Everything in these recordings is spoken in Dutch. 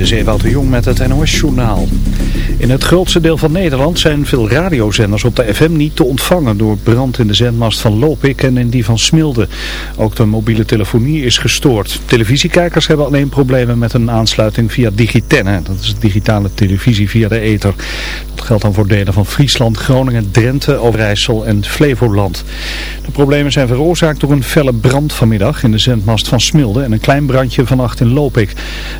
is Ewout de Jong met het NOS-journaal. In het grootste deel van Nederland zijn veel radiozenders op de FM niet te ontvangen door brand in de zendmast van Lopik en in die van Smilde. Ook de mobiele telefonie is gestoord. Televisiekijkers hebben alleen problemen met een aansluiting via Digitenne. Dat is digitale televisie via de ether. Dat geldt dan voor delen van Friesland, Groningen, Drenthe, Overijssel en Flevoland. De problemen zijn veroorzaakt door een felle brand vanmiddag in de zendmast van Smilde en een klein brandje vannacht in Lopik.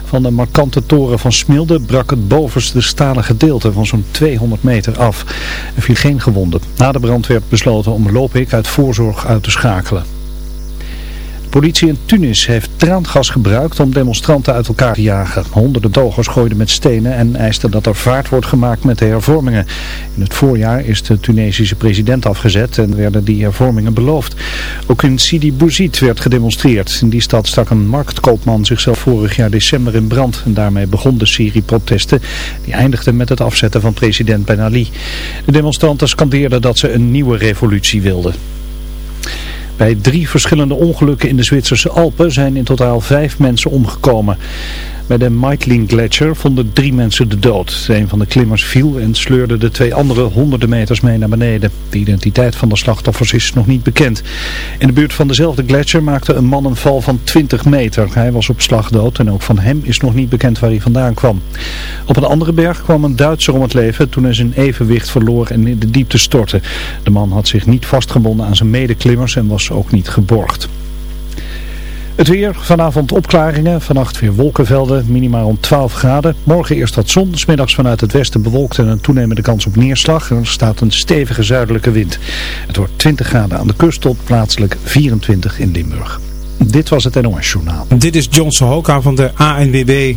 Van de markante toren van Smilde brak het bovenste stalen gedeelte van zo'n 200 meter af. Er viel geen gewonden. Na de brand werd besloten om Lopik uit voorzorg uit te schakelen. Politie in Tunis heeft traangas gebruikt om demonstranten uit elkaar te jagen. Honderden dogers gooiden met stenen en eisten dat er vaart wordt gemaakt met de hervormingen. In het voorjaar is de Tunesische president afgezet en werden die hervormingen beloofd. Ook in Sidi Bouzid werd gedemonstreerd. In die stad stak een marktkoopman zichzelf vorig jaar december in brand. En daarmee begon de serie protesten. Die eindigden met het afzetten van president Ben Ali. De demonstranten scandeerden dat ze een nieuwe revolutie wilden. Bij drie verschillende ongelukken in de Zwitserse Alpen zijn in totaal vijf mensen omgekomen. Bij de Meitling Gletscher vonden drie mensen de dood. Een van de klimmers viel en sleurde de twee andere honderden meters mee naar beneden. De identiteit van de slachtoffers is nog niet bekend. In de buurt van dezelfde gletsjer maakte een man een val van 20 meter. Hij was op slag dood en ook van hem is nog niet bekend waar hij vandaan kwam. Op een andere berg kwam een Duitser om het leven toen hij zijn evenwicht verloor en in de diepte stortte. De man had zich niet vastgebonden aan zijn medeklimmers en was ook niet geborgd. Het weer, vanavond opklaringen, vannacht weer wolkenvelden, minimaal rond 12 graden. Morgen eerst wat zon, smiddags vanuit het westen bewolkt en een toenemende kans op neerslag. er staat een stevige zuidelijke wind. Het wordt 20 graden aan de kust tot plaatselijk 24 in Limburg. Dit was het NOS Journaal. Dit is Johnson Hoka van de ANWB.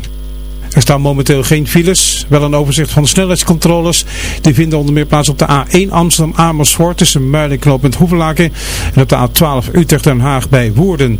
Er staan momenteel geen files, wel een overzicht van de snelheidscontroles. Die vinden onder meer plaats op de A1 Amsterdam-Amersfoort tussen Muiden en Knoopend. En op de A12 Utrecht-Den Haag bij Woerden.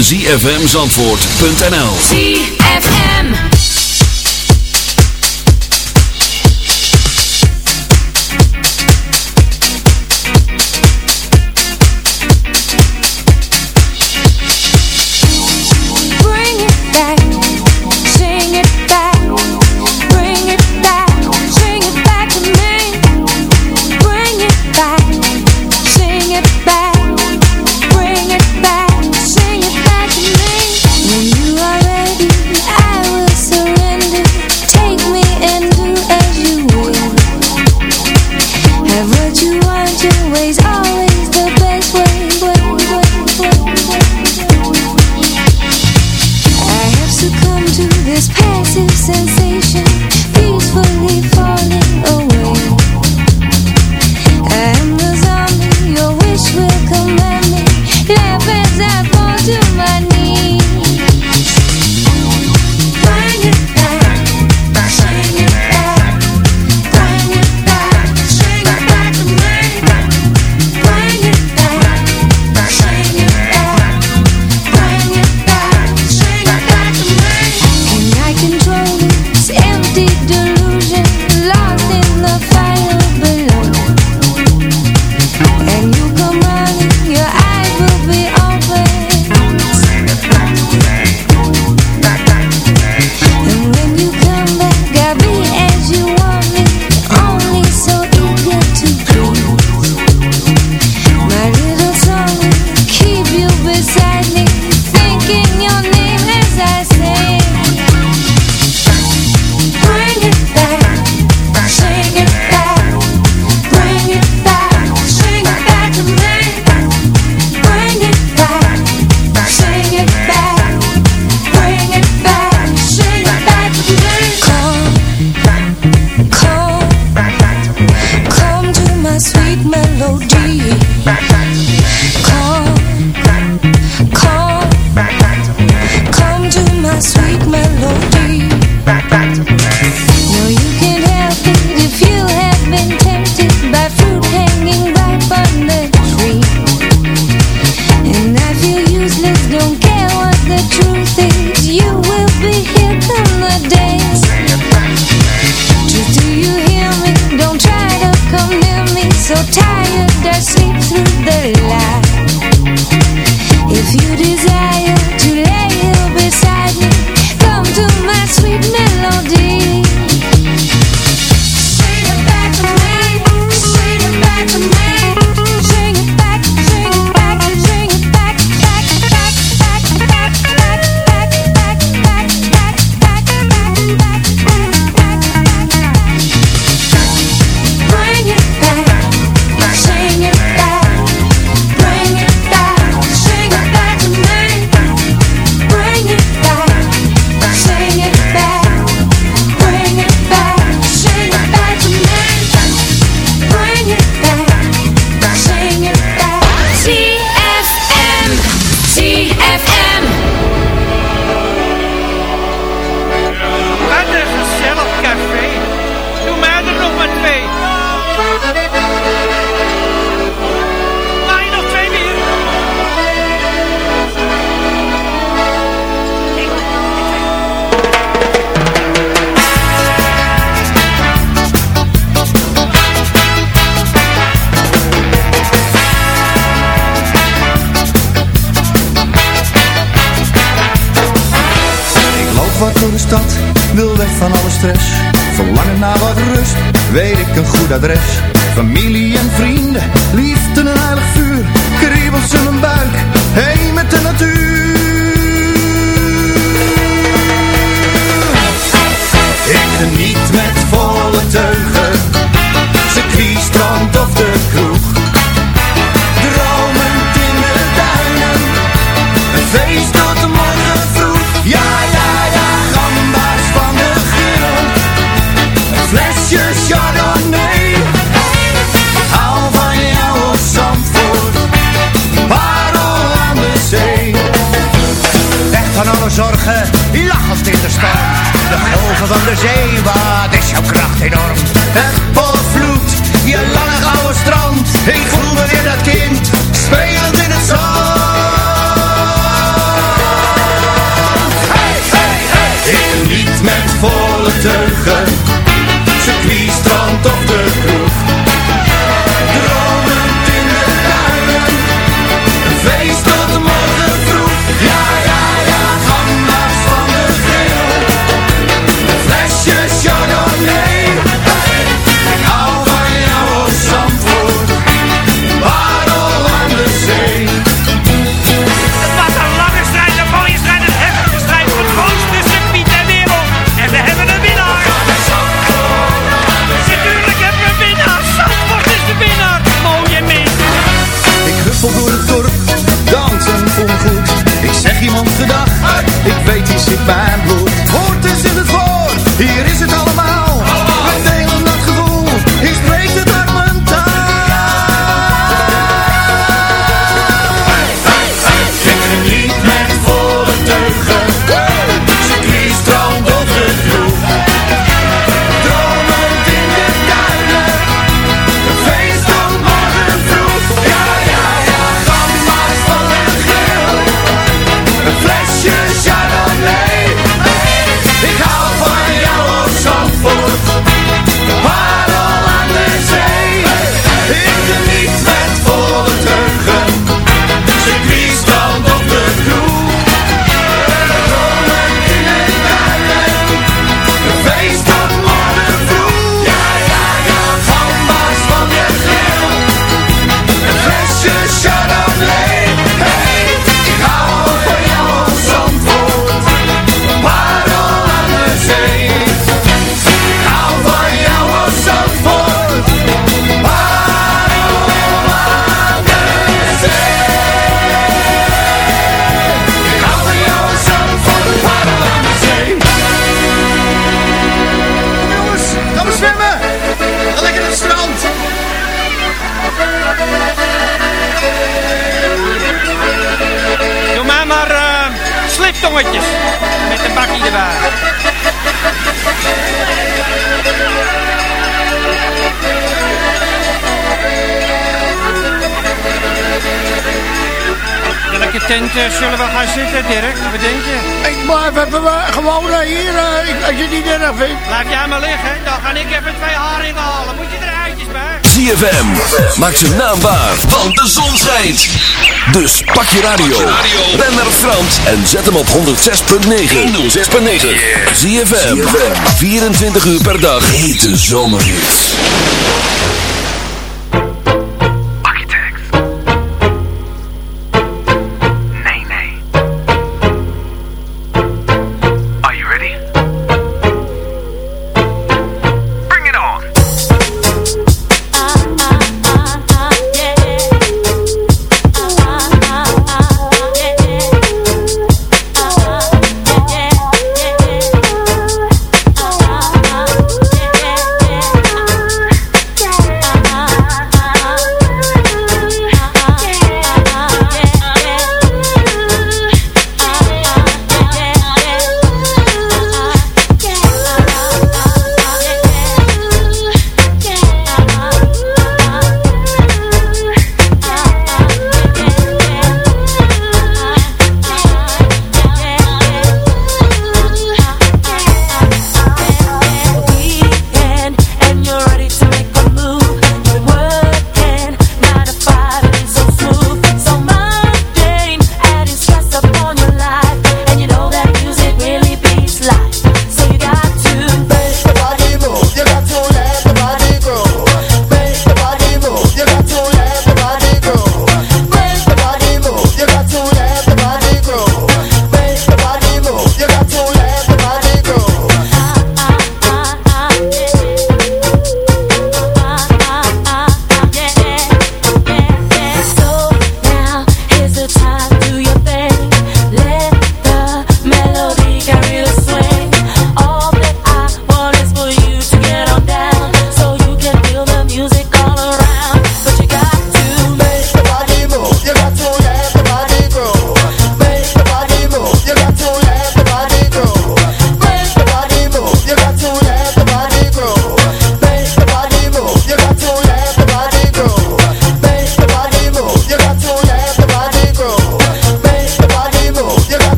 www.zfmzandvoort.nl stad, wil weg van alle stress. Verlangen naar wat rust, weet ik een goed adres. Familie en vrienden, liefde en een heilig vuur. Kriebels in mijn buik, heen met de natuur. Ik geniet met volle teugen, circuit, strand of de kroeg. Dromen, in de duinen, een feestdag. Over van de zee, wat is jouw kracht enorm? Het volvloed vloed, je lange gouden strand. Ik voel me weer dat kind, spelend in het zand. Hey, hey, hey! Ik niet met volle teugen, circuit, strand of de kroeg. dag. Ik weet Eh, zullen we gaan zitten, Dirk? Wat denk je? Ik blijf even eh, gewoon eh, hier, als je niet erg vindt. Laat jij maar liggen, dan ga ik even twee haringen halen. Moet je er eitjes bij? ZFM, maak zijn naam waar, want de zon schijnt. Dus pak je radio, ren naar Frans en zet hem op 106.9. 106.9. ZFM, 24 uur per dag, hete zomerhits.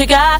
you got.